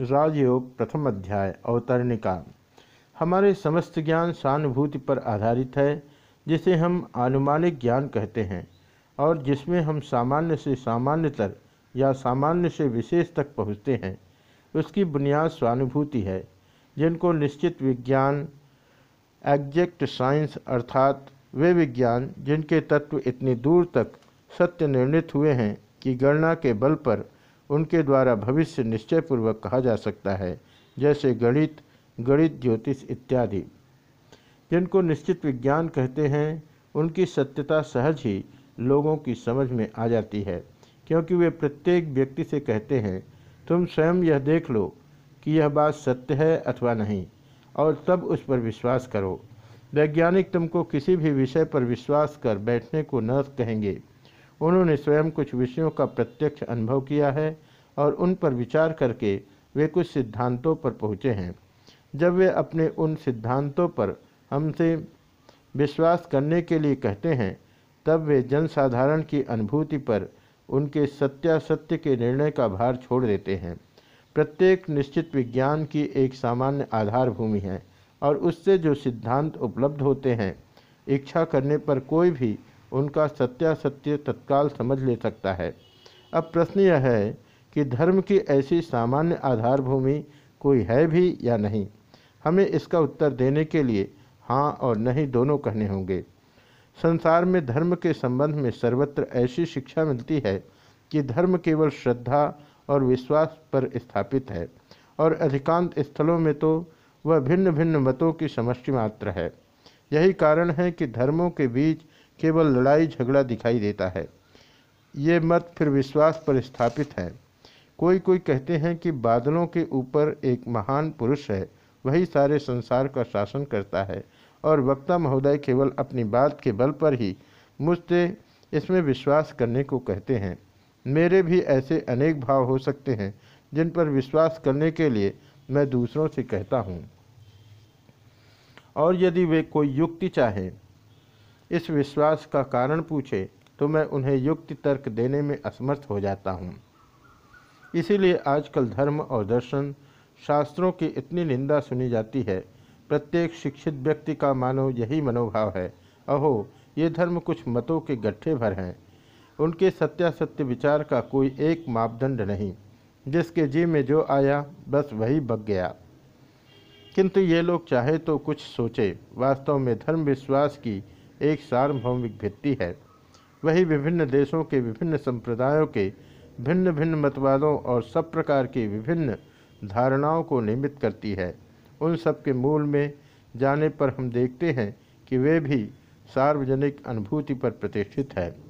राजयोग, प्रथम अध्याय, अवतरणिका। हमारे समस्त ज्ञान सहानुभूति पर आधारित है, जिसे हम आनुमानिक ज्ञान कहते हैं, और जिसमें हम सामान्य से सामान्यतर या सामान्य से विशेष तक पहुँचते हैं, उसकी बुनियाद स्वानुभूति है, जिनको निश्चित विज्ञान, एग्जैक्ट साइंस अर्थात वे विज्ञान, जिनके तत्व इतनी दूर तक सत्य निर्णित हुए हैं कि गणना के बल पर उनके द्वारा भविष्य निश्चयपूर्वक कहा जा सकता है, जैसे गणित गणित, ज्योतिष इत्यादि। जिनको निश्चित विज्ञान कहते हैं, उनकी सत्यता सहज ही लोगों की समझ में आ जाती है, क्योंकि वे प्रत्येक व्यक्ति से कहते हैं, तुम स्वयं यह देख लो कि यह बात सत्य है अथवा नहीं, और तब उस पर विश्वास करो। वैज्ञानिक तुमको किसी भी विषय पर विश्वास कर बैठने को न कहेंगे। उन्होंने स्वयं कुछ विषयों का प्रत्यक्ष अनुभव किया है और उन पर विचार करके वे कुछ सिद्धांतों पर पहुँचे हैं। जब वे अपने उन सिद्धांतों पर हमसे विश्वास करने के लिए कहते हैं, तब वे जनसाधारण की अनुभूति पर उनके सत्यासत्य के निर्णय का भार छोड़ देते हैं। प्रत्येक निश्चित विज्ञान की एक सामान्य आधार भूमि है और उससे जो सिद्धांत उपलब्ध होते हैं, इच्छा करने पर कोई भी उनका सत्यासत्य तत्काल समझ ले सकता है। अब प्रश्न यह है कि धर्म की ऐसी सामान्य आधार भूमि कोई है भी या नहीं। हमें इसका उत्तर देने के लिए हाँ और नहीं दोनों कहने होंगे। संसार में धर्म के संबंध में सर्वत्र ऐसी शिक्षा मिलती है कि धर्म केवल श्रद्धा और विश्वास पर स्थापित है और अधिकांश स्थलों में तो वह भिन्न भिन्न मतों की समष्टि मात्र है। यही कारण है कि धर्मों के बीच केवल लड़ाई झगड़ा दिखाई देता है। ये मत फिर विश्वास पर स्थापित है। कोई कोई कहते हैं कि बादलों के ऊपर एक महान पुरुष है, वही सारे संसार का शासन करता है, और वक्ता महोदय केवल अपनी बात के बल पर ही मुझसे इसमें विश्वास करने को कहते हैं। मेरे भी ऐसे अनेक भाव हो सकते हैं, जिन पर विश्वास करने के लिए मैं दूसरों से कहता हूँ। और यदि वे कोई युक्ति चाहे, इस विश्वास का कारण पूछे तो मैं उन्हें युक्ति तर्क देने में असमर्थ हो जाता हूँ। इसीलिए आजकल धर्म और दर्शन शास्त्रों की इतनी निंदा सुनी जाती है। प्रत्येक शिक्षित व्यक्ति का मानो यही मनोभाव है, अहो, ये धर्म कुछ मतों के गट्ठे भर हैं। उनके सत्यासत्य विचार का कोई एक मापदंड नहीं, जिसके जी में जो आया, बस वही बग गया। किंतु ये लोग चाहे तो कुछ सोचे, वास्तव में धर्म विश्वास की एक सार्वभौमिक भित्ति है। वही विभिन्न देशों के विभिन्न संप्रदायों के भिन्न भिन्न मतवादों और सब प्रकार की विभिन्न धारणाओं को निर्मित करती है। उन सब के मूल में जाने पर हम देखते हैं कि वे भी सार्वजनिक अनुभूति पर प्रतिष्ठित है।